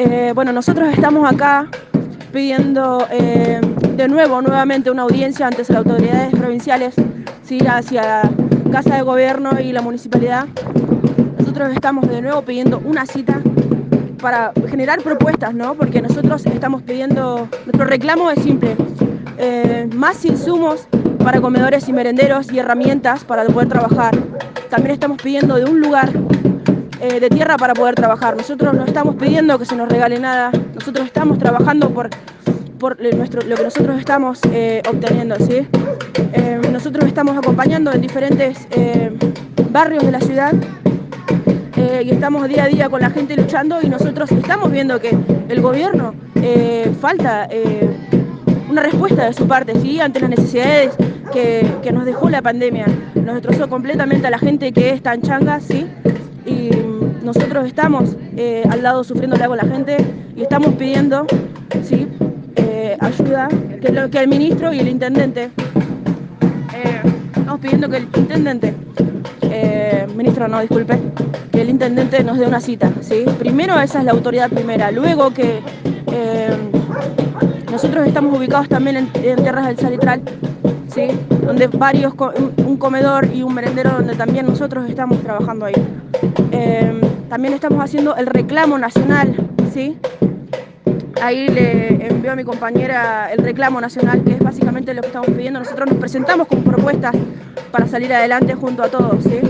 Eh, bueno, nosotros estamos acá pidiendo eh, de nuevo, nuevamente, una audiencia ante las autoridades provinciales, ¿sí? hacia Casa de Gobierno y la municipalidad. Nosotros estamos de nuevo pidiendo una cita para generar propuestas, ¿no? Porque nosotros estamos pidiendo, nuestro reclamo es simple, eh, más insumos para comedores y merenderos y herramientas para poder trabajar. También estamos pidiendo de un lugar eh, de tierra para poder trabajar. Nosotros no estamos pidiendo que se nos regale nada, nosotros estamos trabajando por, por nuestro, lo que nosotros estamos eh, obteniendo. ¿sí? nosotros estamos acompañando en diferentes barrios de la ciudad y estamos día a día con la gente luchando y nosotros estamos viendo que el gobierno falta una respuesta de su parte, ¿sí? ante las necesidades que, nos dejó la pandemia. Nos destrozó completamente a la gente que es tan changa, ¿sí? Nosotros estamos eh, al lado sufriéndole con la gente y estamos pidiendo. Eh, ayuda, que el ministro y el intendente, eh, estamos pidiendo que el intendente, ministro no, disculpe, que el intendente nos dé una cita. ¿sí? Primero esa es la autoridad primera, luego que nosotros estamos ubicados también en, tierras del Salitral, donde varios, un comedor y un merendero donde también nosotros estamos trabajando ahí. Em, también estamos haciendo el reclamo nacional, ¿sí? Ahí le envió a mi compañera el reclamo nacional, que es básicamente lo que estamos pidiendo. Nosotros nos presentamos con propuestas para salir adelante junto a todos, ¿sí?